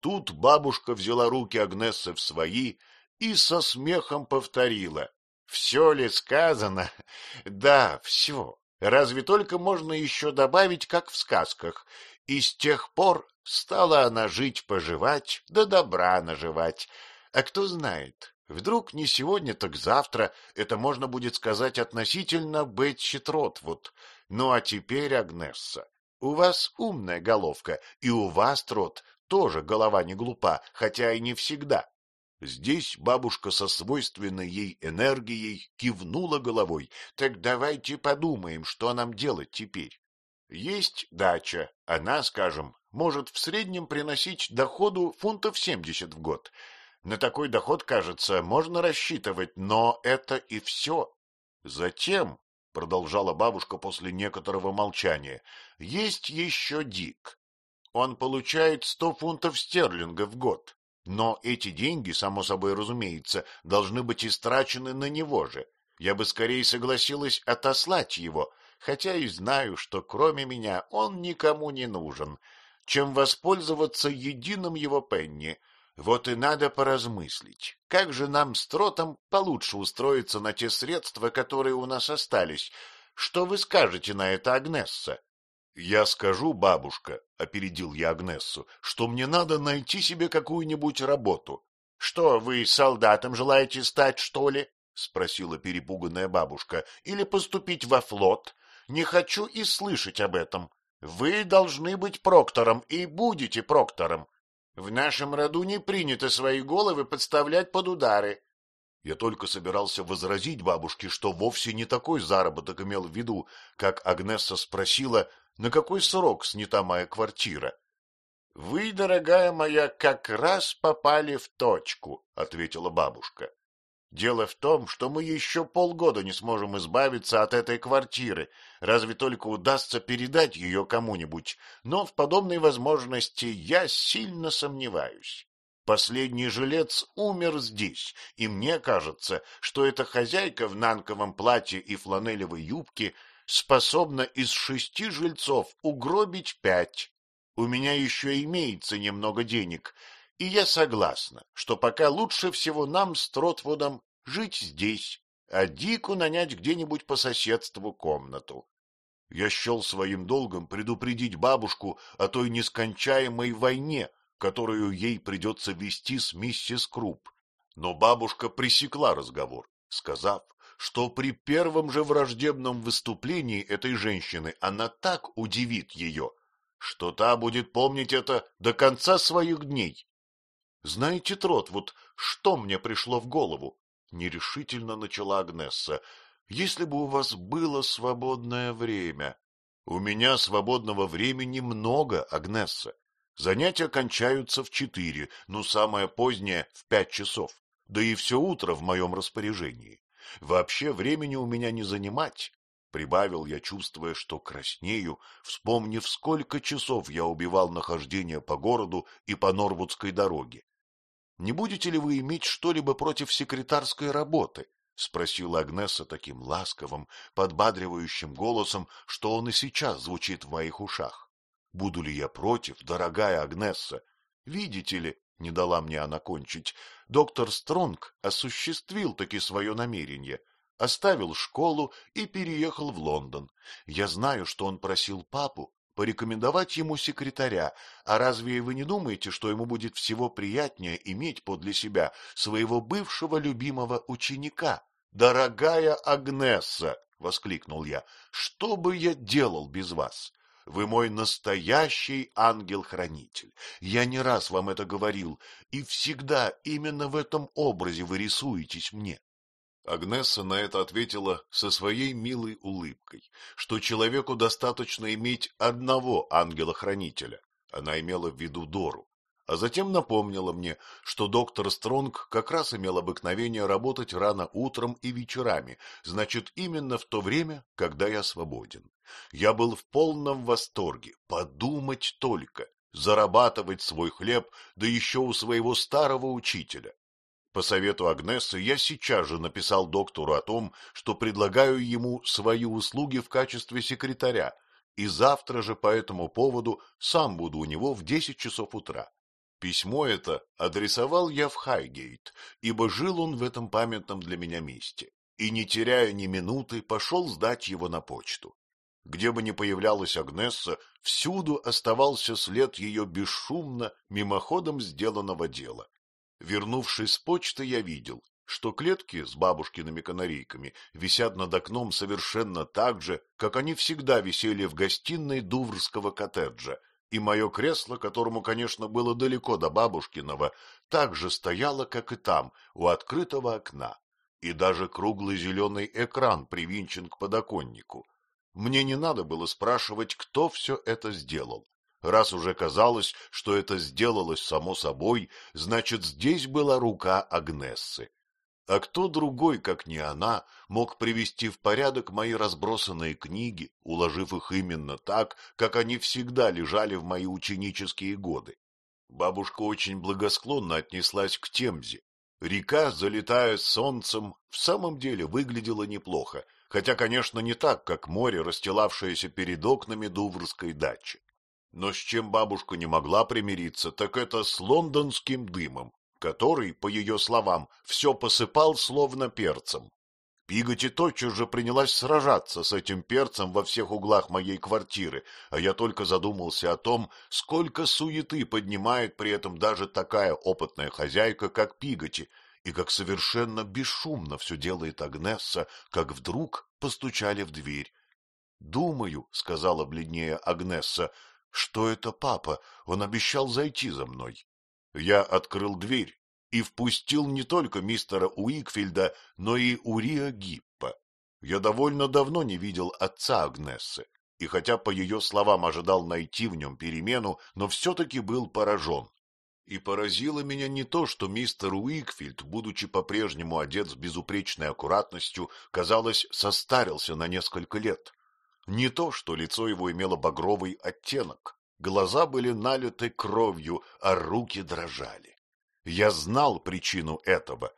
Тут бабушка взяла руки Агнессы в свои и со смехом повторила. — Все ли сказано? Да, все. Разве только можно еще добавить, как в сказках. И с тех пор стала она жить-поживать, да добра наживать. А кто знает, вдруг не сегодня, так завтра это можно будет сказать относительно Бетчи Тротвуд. Ну а теперь, Агнесса, у вас умная головка, и у вас, Трот, тоже голова не глупа, хотя и не всегда. Здесь бабушка со свойственной ей энергией кивнула головой. Так давайте подумаем, что нам делать теперь. Есть дача, она, скажем, может в среднем приносить доходу фунтов семьдесят в год. На такой доход, кажется, можно рассчитывать, но это и все. Затем, — продолжала бабушка после некоторого молчания, — есть еще Дик. Он получает сто фунтов стерлингов в год, но эти деньги, само собой разумеется, должны быть истрачены на него же. Я бы скорее согласилась отослать его, хотя и знаю, что кроме меня он никому не нужен, чем воспользоваться единым его пенни. Вот и надо поразмыслить, как же нам с Тротом получше устроиться на те средства, которые у нас остались. Что вы скажете на это, Агнесса? — Я скажу, бабушка, — опередил я Агнессу, — что мне надо найти себе какую-нибудь работу. — Что, вы солдатом желаете стать, что ли? — спросила перепуганная бабушка. — Или поступить во флот? Не хочу и слышать об этом. Вы должны быть проктором и будете проктором. В нашем роду не принято свои головы подставлять под удары. Я только собирался возразить бабушке, что вовсе не такой заработок имел в виду, как Агнесса спросила, на какой срок снята моя квартира? — Вы, дорогая моя, как раз попали в точку, — ответила бабушка. — Дело в том, что мы еще полгода не сможем избавиться от этой квартиры, разве только удастся передать ее кому-нибудь, но в подобной возможности я сильно сомневаюсь. Последний жилец умер здесь, и мне кажется, что эта хозяйка в нанковом платье и фланелевой юбке способна из шести жильцов угробить пять. У меня еще имеется немного денег, и я согласна, что пока лучше всего нам с Тротвудом жить здесь, а Дику нанять где-нибудь по соседству комнату. Я счел своим долгом предупредить бабушку о той нескончаемой войне, которую ей придется вести с миссис Круп. Но бабушка пресекла разговор, сказав, что при первом же враждебном выступлении этой женщины она так удивит ее, что та будет помнить это до конца своих дней. Знаете, Трот, вот что мне пришло в голову? Нерешительно начала Агнесса. Если бы у вас было свободное время. У меня свободного времени много, Агнесса. Занятия кончаются в четыре, ну, самое позднее — в пять часов. Да и все утро в моем распоряжении. Вообще времени у меня не занимать. Прибавил я, чувствуя, что краснею, вспомнив, сколько часов я убивал нахождение по городу и по Норвудской дороге. — Не будете ли вы иметь что-либо против секретарской работы? — спросила Агнеса таким ласковым, подбадривающим голосом, что он и сейчас звучит в моих ушах. — Буду ли я против, дорогая Агнесса? Видите ли, — не дала мне она кончить, — доктор Стронг осуществил таки свое намерение, оставил школу и переехал в Лондон. Я знаю, что он просил папу порекомендовать ему секретаря, а разве вы не думаете, что ему будет всего приятнее иметь подле себя своего бывшего любимого ученика? «Дорогая Агнесса!» — воскликнул я. «Что бы я делал без вас? Вы мой настоящий ангел-хранитель. Я не раз вам это говорил, и всегда именно в этом образе вы рисуетесь мне. Агнесса на это ответила со своей милой улыбкой, что человеку достаточно иметь одного ангела-хранителя. Она имела в виду Дору. А затем напомнила мне, что доктор Стронг как раз имел обыкновение работать рано утром и вечерами, значит, именно в то время, когда я свободен Я был в полном восторге. Подумать только, зарабатывать свой хлеб, да еще у своего старого учителя. По совету Агнессы я сейчас же написал доктору о том, что предлагаю ему свои услуги в качестве секретаря, и завтра же по этому поводу сам буду у него в десять часов утра. Письмо это адресовал я в Хайгейт, ибо жил он в этом памятном для меня месте, и, не теряя ни минуты, пошел сдать его на почту. Где бы ни появлялась Агнесса, всюду оставался след ее бесшумно, мимоходом сделанного дела. Вернувшись с почты, я видел, что клетки с бабушкиными канарейками висят над окном совершенно так же, как они всегда висели в гостиной дуврского коттеджа, и мое кресло, которому, конечно, было далеко до бабушкиного, также стояло, как и там, у открытого окна, и даже круглый зеленый экран привинчен к подоконнику. Мне не надо было спрашивать, кто все это сделал. Раз уже казалось, что это сделалось само собой, значит, здесь была рука Агнессы. А кто другой, как не она, мог привести в порядок мои разбросанные книги, уложив их именно так, как они всегда лежали в мои ученические годы? Бабушка очень благосклонно отнеслась к Темзе. Река, залетая солнцем, в самом деле выглядела неплохо, хотя, конечно, не так, как море, расстилавшееся перед окнами Дуврской дачи. Но с чем бабушка не могла примириться, так это с лондонским дымом, который, по ее словам, все посыпал словно перцем. Пиготи тотчас же принялась сражаться с этим перцем во всех углах моей квартиры, а я только задумался о том, сколько суеты поднимает при этом даже такая опытная хозяйка, как Пиготи, и как совершенно бесшумно все делает Агнесса, как вдруг постучали в дверь. — Думаю, — сказала бледнее Агнесса, что это папа? Он обещал зайти за мной. Я открыл дверь и впустил не только мистера Уикфилда, но и Урия Гиппа. Я довольно давно не видел отца Агнессы, и хотя по ее словам ожидал найти в нем перемену, но все-таки был поражен. И поразило меня не то, что мистер Уикфилд, будучи по-прежнему одет с безупречной аккуратностью, казалось, состарился на несколько лет. Не то, что лицо его имело багровый оттенок, глаза были налиты кровью, а руки дрожали. Я знал причину этого.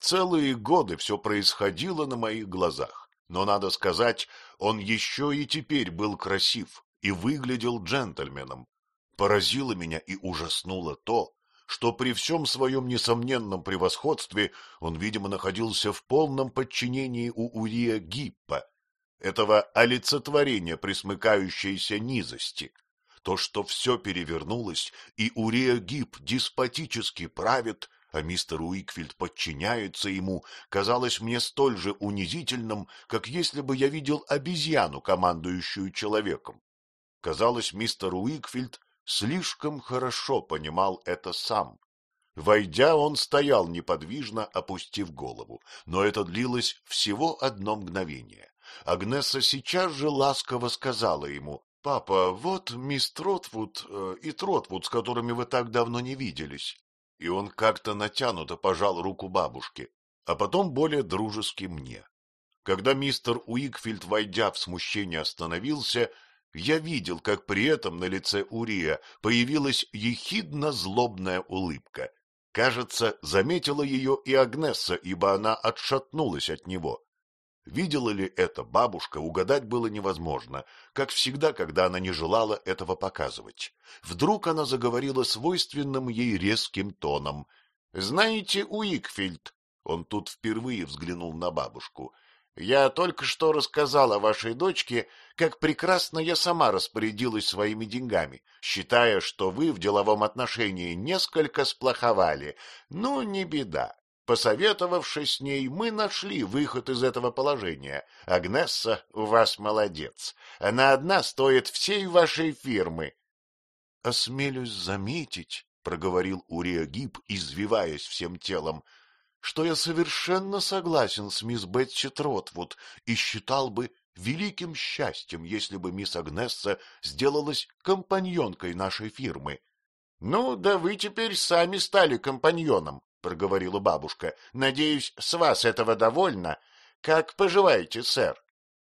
Целые годы все происходило на моих глазах, но, надо сказать, он еще и теперь был красив и выглядел джентльменом. Поразило меня и ужаснуло то, что при всем своем несомненном превосходстве он, видимо, находился в полном подчинении у Урия Гиппа, этого олицетворения присмыкающейся низости, то, что все перевернулось, и Урия Гиб деспотически правит, а мистер Уикфилд подчиняется ему, казалось мне столь же унизительным, как если бы я видел обезьяну, командующую человеком. Казалось, мистер Уикфилд слишком хорошо понимал это сам. Войдя, он стоял неподвижно, опустив голову, но это длилось всего одно мгновение. Агнеса сейчас же ласково сказала ему, — Папа, вот мисс Тротвуд э, и Тротвуд, с которыми вы так давно не виделись. И он как-то натянуто пожал руку бабушке, а потом более дружески мне. Когда мистер Уикфилд, войдя в смущение, остановился, я видел, как при этом на лице Урия появилась ехидно-злобная улыбка. Кажется, заметила ее и Агнесса, ибо она отшатнулась от него. Видела ли это бабушка, угадать было невозможно, как всегда, когда она не желала этого показывать. Вдруг она заговорила свойственным ей резким тоном. — Знаете, Уикфильд, он тут впервые взглянул на бабушку, — я только что рассказала вашей дочке, как прекрасно я сама распорядилась своими деньгами, считая, что вы в деловом отношении несколько сплоховали. Ну, не беда. Посоветовавшись с ней, мы нашли выход из этого положения. Агнесса, у вас молодец. Она одна стоит всей вашей фирмы. — Осмелюсь заметить, — проговорил Урия Гиб, извиваясь всем телом, — что я совершенно согласен с мисс Бетси Тротвуд и считал бы великим счастьем, если бы мисс Агнесса сделалась компаньонкой нашей фирмы. — Ну, да вы теперь сами стали компаньоном, — проговорила бабушка. — Надеюсь, с вас этого довольно. Как поживаете, сэр?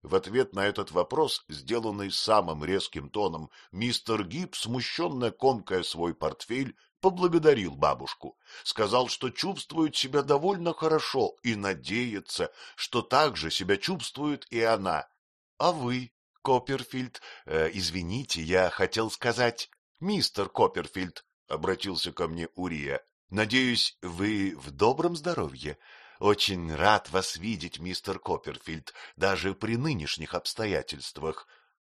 В ответ на этот вопрос, сделанный самым резким тоном, мистер Гиб, смущенно комкая свой портфель, поблагодарил бабушку, сказал, что чувствует себя довольно хорошо и надеется, что так же себя чувствует и она. — А вы, Копперфильд, э, извините, я хотел сказать, мистер Копперфильд, — обратился ко мне Урия, — надеюсь, вы в добром здоровье? Очень рад вас видеть, мистер Копперфильд, даже при нынешних обстоятельствах.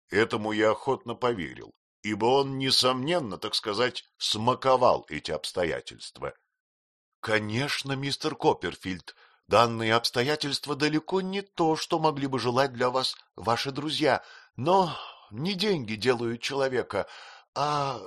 Этому я охотно поверил, ибо он, несомненно, так сказать, смаковал эти обстоятельства. — Конечно, мистер Копперфильд, данные обстоятельства далеко не то, что могли бы желать для вас ваши друзья, но не деньги делают человека, а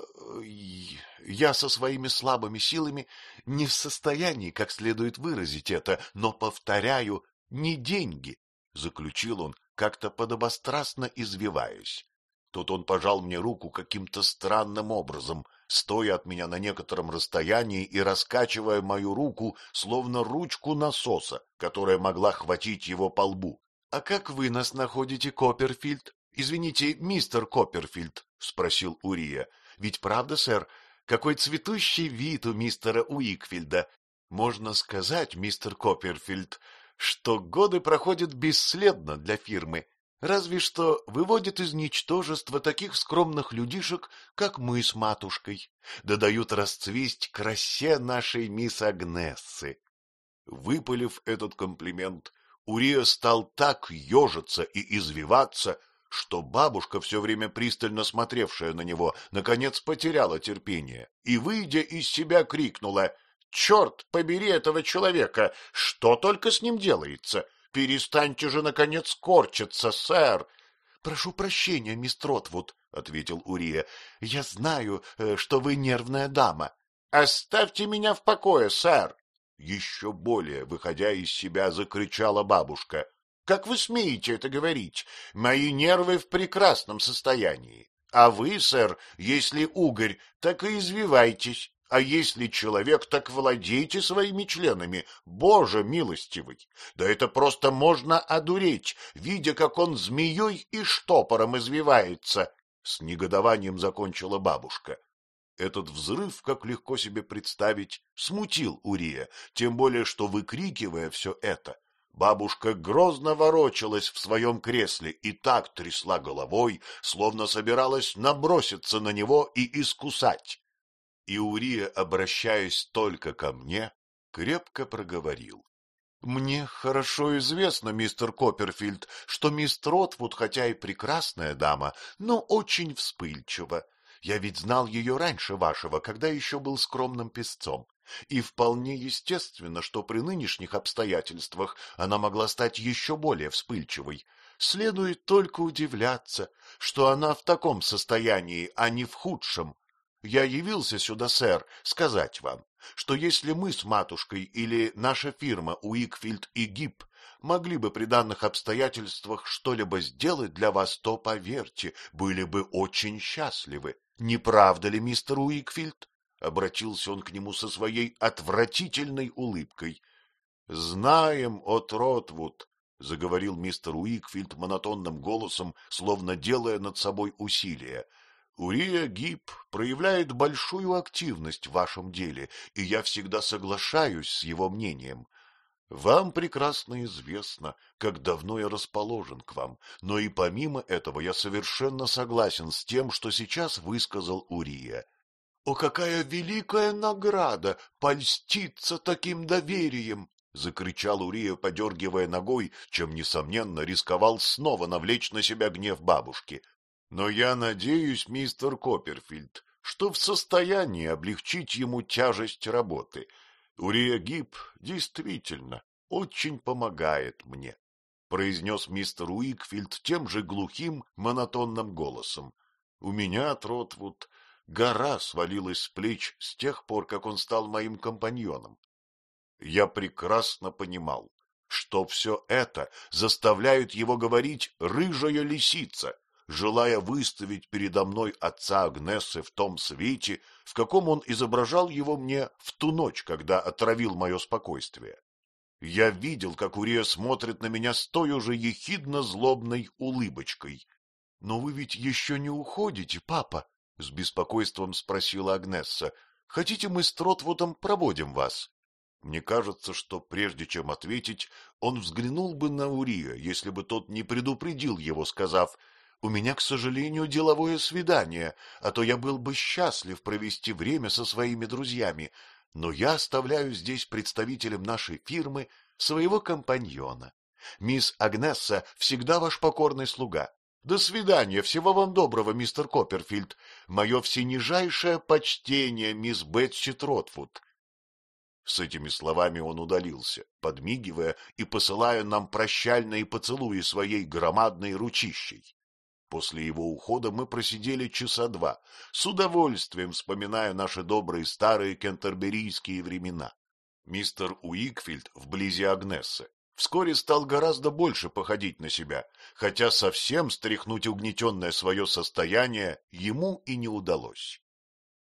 я со своими слабыми силами не в состоянии как следует выразить это, но, повторяю, не деньги, — заключил он, как-то подобострастно извиваясь. Тут он пожал мне руку каким-то странным образом, стоя от меня на некотором расстоянии и раскачивая мою руку, словно ручку насоса, которая могла хватить его по лбу. — А как вы нас находите, Копперфильд? Извините, мистер Копперфильд, — спросил Урия. — Ведь правда, сэр, какой цветущий вид у мистера Уикфильда. Можно сказать, мистер Копперфильд, что годы проходят бесследно для фирмы, разве что выводят из ничтожества таких скромных людишек, как мы с матушкой, да дают расцвесть красе нашей мисс Агнессы. Выпалив этот комплимент, Урия стал так ежиться и извиваться, что бабушка, все время пристально смотревшая на него, наконец потеряла терпение и, выйдя из себя, крикнула «Черт побери этого человека! Что только с ним делается? Перестаньте же, наконец, корчиться, сэр!» «Прошу прощения, мисс Тротвуд», — ответил Урия. «Я знаю, э, что вы нервная дама». «Оставьте меня в покое, сэр!» Еще более, выходя из себя, закричала бабушка. Как вы смеете это говорить? Мои нервы в прекрасном состоянии. А вы, сэр, если угорь, так и извивайтесь. А если человек, так владейте своими членами. Боже милостивый! Да это просто можно одуреть, видя, как он змеей и штопором извивается. С негодованием закончила бабушка. Этот взрыв, как легко себе представить, смутил Урия, тем более, что, выкрикивая все это, Бабушка грозно ворочалась в своем кресле и так трясла головой, словно собиралась наброситься на него и искусать. И Урия, обращаясь только ко мне, крепко проговорил. — Мне хорошо известно, мистер Копперфильд, что мисс Тротвуд, хотя и прекрасная дама, но очень вспыльчива. Я ведь знал ее раньше вашего, когда еще был скромным песцом. И вполне естественно, что при нынешних обстоятельствах она могла стать еще более вспыльчивой. Следует только удивляться, что она в таком состоянии, а не в худшем. Я явился сюда, сэр, сказать вам, что если мы с матушкой или наша фирма Уикфилд и Гиб могли бы при данных обстоятельствах что-либо сделать для вас, то, поверьте, были бы очень счастливы. Не правда ли, мистер Уикфилд? Обратился он к нему со своей отвратительной улыбкой. — Знаем, от Ротвуд, — заговорил мистер Уикфилд монотонным голосом, словно делая над собой усилия. — Урия Гиб проявляет большую активность в вашем деле, и я всегда соглашаюсь с его мнением. Вам прекрасно известно, как давно я расположен к вам, но и помимо этого я совершенно согласен с тем, что сейчас высказал Урия. О, какая великая награда польститься таким доверием! — закричал Урия, подергивая ногой, чем, несомненно, рисковал снова навлечь на себя гнев бабушки. — Но я надеюсь, мистер Копперфильд, что в состоянии облегчить ему тяжесть работы. Урия Гиб действительно очень помогает мне, — произнес мистер Уикфилд тем же глухим, монотонным голосом. — У меня, Тротвуд, Гора свалилась с плеч с тех пор, как он стал моим компаньоном. Я прекрасно понимал, что все это заставляет его говорить «рыжая лисица», желая выставить передо мной отца Агнессы в том свете, в каком он изображал его мне в ту ночь, когда отравил мое спокойствие. Я видел, как Урия смотрит на меня с той уже ехидно-злобной улыбочкой. — Но вы ведь еще не уходите, папа? — с беспокойством спросила Агнесса. — Хотите, мы с Тротвудом проводим вас? Мне кажется, что прежде чем ответить, он взглянул бы на Урия, если бы тот не предупредил его, сказав, «У меня, к сожалению, деловое свидание, а то я был бы счастлив провести время со своими друзьями, но я оставляю здесь представителем нашей фирмы своего компаньона. Мисс Агнесса всегда ваш покорный слуга. До свидания, всего вам доброго, мистер Копперфильд. Мое всенижайшее почтение, мисс Бетси Тротфуд. С этими словами он удалился, подмигивая и посылая нам прощальные поцелуи своей громадной ручищей. После его ухода мы просидели часа два, с удовольствием вспоминая наши добрые старые кентерберийские времена. Мистер Уикфилд вблизи Агнессы вскоре стал гораздо больше походить на себя, хотя совсем стряхнуть угнетенное свое состояние ему и не удалось.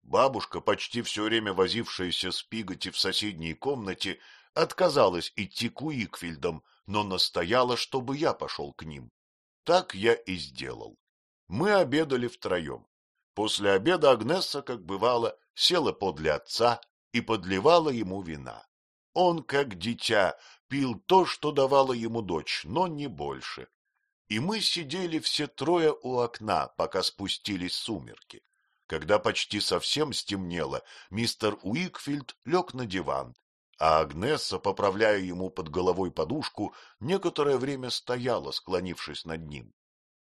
Бабушка, почти все время возившаяся с Пиготи в соседней комнате, отказалась идти к Уикфилдам, но настояла, чтобы я пошел к ним. Так я и сделал. Мы обедали втроем. После обеда Агнесса, как бывало, села подле отца и подливала ему вина. Он, как дитя, пил то, что давала ему дочь, но не больше. И мы сидели все трое у окна, пока спустились сумерки. Когда почти совсем стемнело, мистер Уикфилд лег на диван, а Агнесса, поправляя ему под головой подушку, некоторое время стояла, склонившись над ним.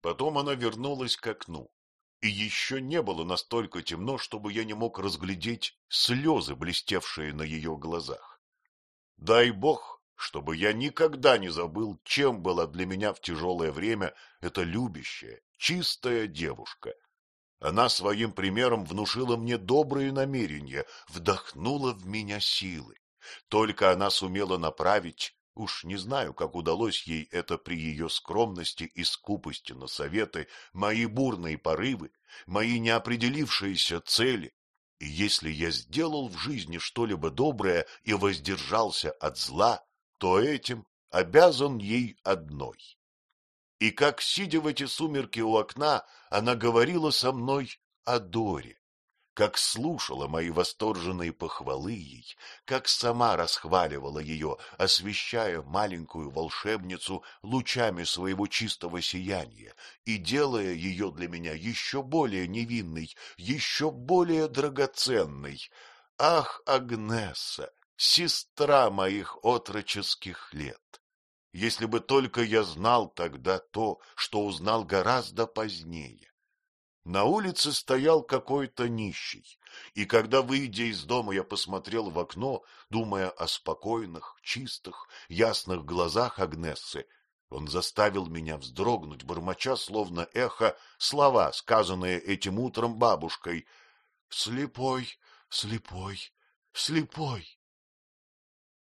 Потом она вернулась к окну, и еще не было настолько темно, чтобы я не мог разглядеть слезы, блестевшие на ее глазах. Дай бог, чтобы я никогда не забыл, чем была для меня в тяжелое время эта любящая, чистая девушка. Она своим примером внушила мне добрые намерения, вдохнула в меня силы. Только она сумела направить Уж не знаю, как удалось ей это при ее скромности и скупости на советы, мои бурные порывы, мои неопределившиеся цели. И если я сделал в жизни что-либо доброе и воздержался от зла, то этим обязан ей одной. И как, сидя в эти сумерки у окна, она говорила со мной о Доре, как слушала мои восторженные похвалы ей, как сама расхваливала ее, освещая маленькую волшебницу лучами своего чистого сияния и делая ее для меня еще более невинной, еще более драгоценной. Ах, Агнеса, сестра моих отроческих лет! Если бы только я знал тогда то, что узнал гораздо позднее. На улице стоял какой-то нищий, и когда, выйдя из дома, я посмотрел в окно, думая о спокойных, чистых, ясных глазах Агнессы, он заставил меня вздрогнуть, бормоча, словно эхо, слова, сказанные этим утром бабушкой. «Слепой, слепой, слепой!»